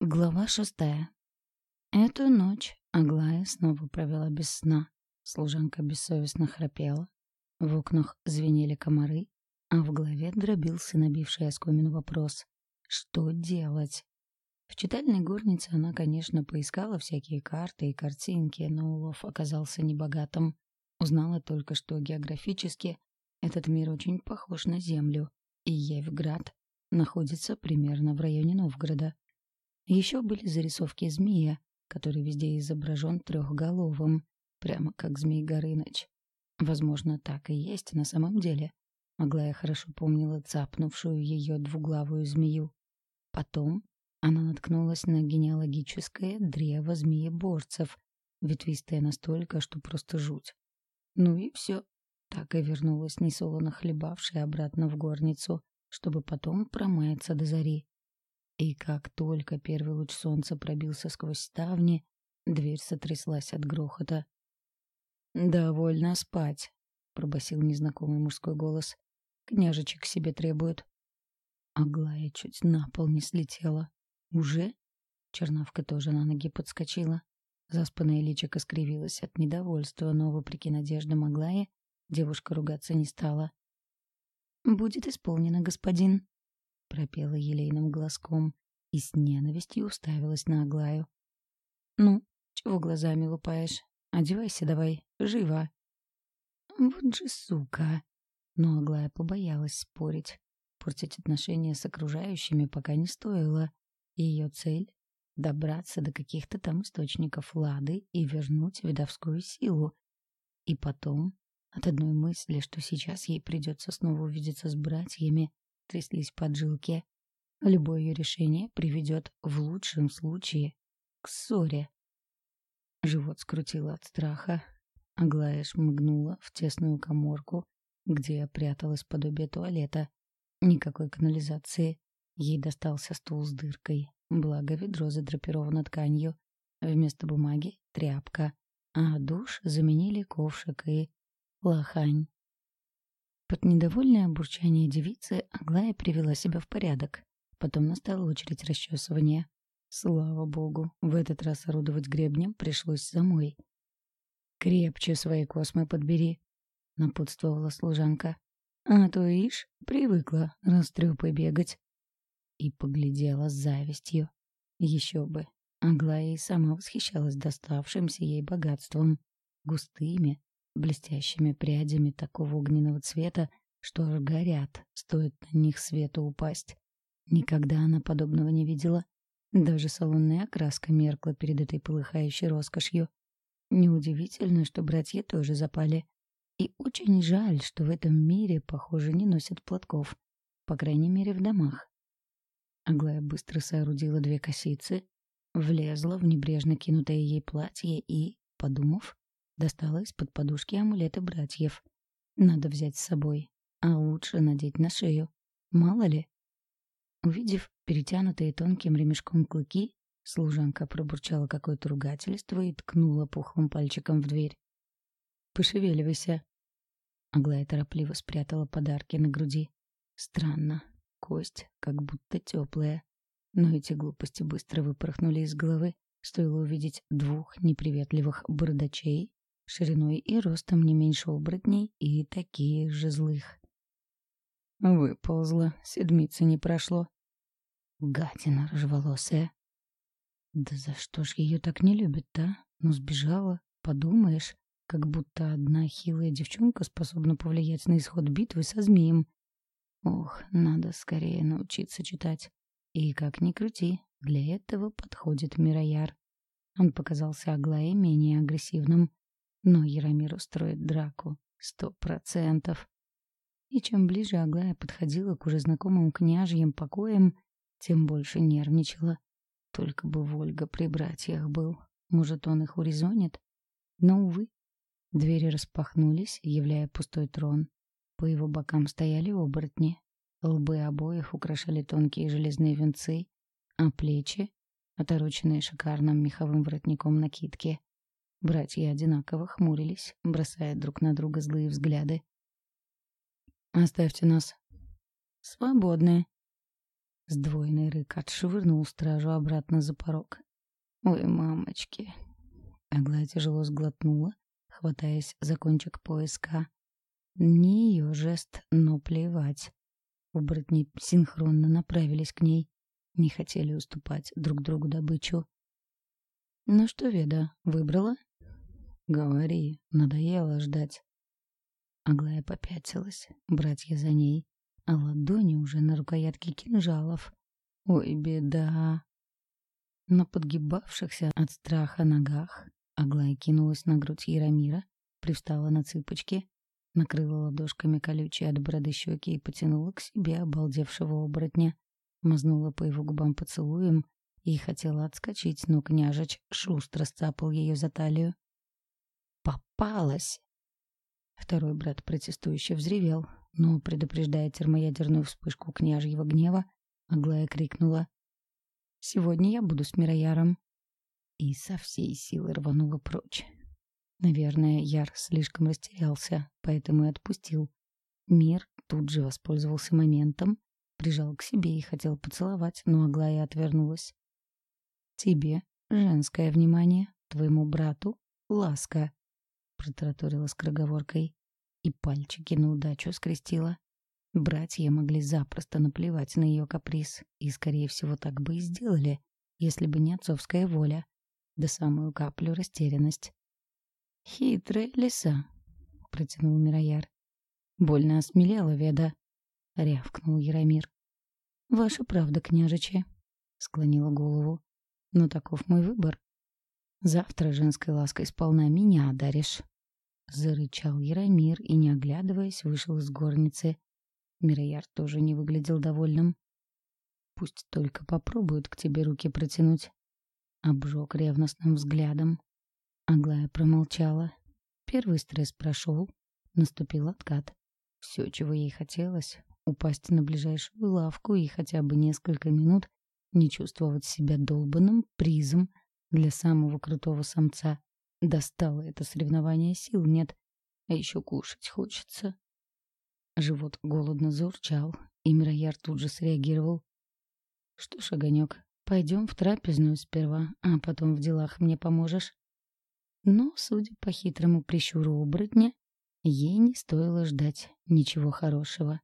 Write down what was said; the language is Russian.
Глава шестая. Эту ночь Аглая снова провела без сна. Служанка бессовестно храпела. В окнах звенели комары, а в голове дробился набивший оскомину вопрос. Что делать? В читальной горнице она, конечно, поискала всякие карты и картинки, но улов оказался небогатым. Узнала только, что географически этот мир очень похож на Землю, и Евград находится примерно в районе Новгорода. Еще были зарисовки змея, который везде изображен трехголовым, прямо как змей Горыныч. Возможно, так и есть на самом деле. Аглая хорошо помнила цапнувшую ее двуглавую змею. Потом она наткнулась на генеалогическое древо змееборцев, ветвистое настолько, что просто жуть. Ну и все. Так и вернулась несолоно хлебавшая обратно в горницу, чтобы потом промаяться до зари. И как только первый луч солнца пробился сквозь ставни, дверь сотряслась от грохота. «Довольно спать», — пробасил незнакомый мужской голос. «Княжечек себе требует». Аглая чуть на пол не слетела. «Уже?» Чернавка тоже на ноги подскочила. Заспанная личико скривилась от недовольства, но, вопреки надеждам Аглаи, девушка ругаться не стала. «Будет исполнено, господин», — пропела елейным глазком и с ненавистью уставилась на Аглаю. «Ну, чего глазами лупаешь? Одевайся давай, живо!» «Вот же сука!» Но Аглая побоялась спорить. Портить отношения с окружающими пока не стоило. Ее цель — добраться до каких-то там источников Лады и вернуть видовскую силу. И потом, от одной мысли, что сейчас ей придется снова увидеться с братьями, тряслись поджилки. Любое ее решение приведет в лучшем случае к ссоре. Живот скрутило от страха. Аглая шмыгнула в тесную коморку, где пряталось подобие туалета. Никакой канализации. Ей достался стул с дыркой. Благо ведро задрапировано тканью. Вместо бумаги — тряпка. А душ заменили ковшик и лохань. Под недовольное бурчание девицы Аглая привела себя в порядок. Потом настала очередь расчесывания. Слава богу, в этот раз орудовать гребнем пришлось самой. «Крепче свои космы подбери», — напутствовала служанка. «А то, ишь, привыкла растрёпой бегать». И поглядела с завистью. Еще бы. Аглая и сама восхищалась доставшимся ей богатством. Густыми, блестящими прядями такого огненного цвета, что аж горят, стоит на них свету упасть. Никогда она подобного не видела. Даже салонная окраска меркла перед этой полыхающей роскошью. Неудивительно, что братья тоже запали. И очень жаль, что в этом мире, похоже, не носят платков. По крайней мере, в домах. Аглая быстро соорудила две косицы, влезла в небрежно кинутое ей платье и, подумав, Достала из-под подушки амулеты братьев. Надо взять с собой, а лучше надеть на шею. Мало ли. Увидев перетянутые тонким ремешком клыки, служанка пробурчала какое-то ругательство и ткнула пухлым пальчиком в дверь. «Пошевеливайся». Аглая торопливо спрятала подарки на груди. Странно. Кость как будто теплая. Но эти глупости быстро выпорхнули из головы. Стоило увидеть двух неприветливых бородачей шириной и ростом не меньше оборотней и такие же злых. Выползла, седмицы не прошло. Гадина рыжеволосая. Да за что ж ее так не любят-то? Ну, сбежала, подумаешь, как будто одна хилая девчонка способна повлиять на исход битвы со змеем. Ох, надо скорее научиться читать. И как ни крути, для этого подходит Мирояр. Он показался Аглае менее агрессивным. Но Яромир устроит драку. Сто процентов. И чем ближе Аглая подходила к уже знакомым княжьим покоям, тем больше нервничала. Только бы Вольга при братьях был. Может, он их урезонит? Но, увы. Двери распахнулись, являя пустой трон. По его бокам стояли оборотни. Лбы обоих украшали тонкие железные венцы, а плечи, отороченные шикарным меховым воротником накидки, Братья одинаково хмурились, бросая друг на друга злые взгляды. «Оставьте нас». «Свободны». Сдвоенный рык отшвырнул стражу обратно за порог. «Ой, мамочки!» Аглая тяжело сглотнула, хватаясь за кончик поиска. Не ее жест, но плевать. Оборотни синхронно направились к ней. Не хотели уступать друг другу добычу. «Ну что, Веда, выбрала?» «Говори, надоело ждать». Аглая попятилась, братья за ней, а ладони уже на рукоятке кинжалов. Ой, беда! На подгибавшихся от страха ногах Аглая кинулась на грудь Яромира, привстала на цыпочки, накрыла ладошками колючие от бороды щеки и потянула к себе обалдевшего оборотня, мазнула по его губам поцелуем и хотела отскочить, но княжич шустро сцапал ее за талию. «Попалась!» Второй брат протестующе взревел, но, предупреждая термоядерную вспышку княжьего гнева, Аглая крикнула «Сегодня я буду с Мирояром!» и со всей силы рванула прочь. Наверное, Яр слишком растерялся, поэтому и отпустил. Мир тут же воспользовался моментом, прижал к себе и хотел поцеловать, но Аглая отвернулась. «Тебе женское внимание, твоему брату ласка», — протараторила скороговоркой и пальчики на удачу скрестила. Братья могли запросто наплевать на ее каприз, и, скорее всего, так бы и сделали, если бы не отцовская воля, да самую каплю растерянность. «Хитрая лиса», — протянул Мирояр. «Больно осмелела Веда», — рявкнул Яромир. «Ваша правда, княжичи», — склонила голову. «Но таков мой выбор. Завтра женской лаской сполна меня одаришь». Зарычал Яромир и, не оглядываясь, вышел из горницы. Мирояр тоже не выглядел довольным. «Пусть только попробуют к тебе руки протянуть». Обжег ревностным взглядом. Аглая промолчала. Первый стресс прошел, наступил откат. Все, чего ей хотелось — упасть на ближайшую лавку и хотя бы несколько минут не чувствовать себя долбанным призом для самого крутого самца. Достало это соревнование, сил нет, а еще кушать хочется. Живот голодно заурчал, и Мирояр тут же среагировал. «Что ж, Огонек, пойдем в трапезную сперва, а потом в делах мне поможешь». Но, судя по хитрому прищуру оборотня, ей не стоило ждать ничего хорошего.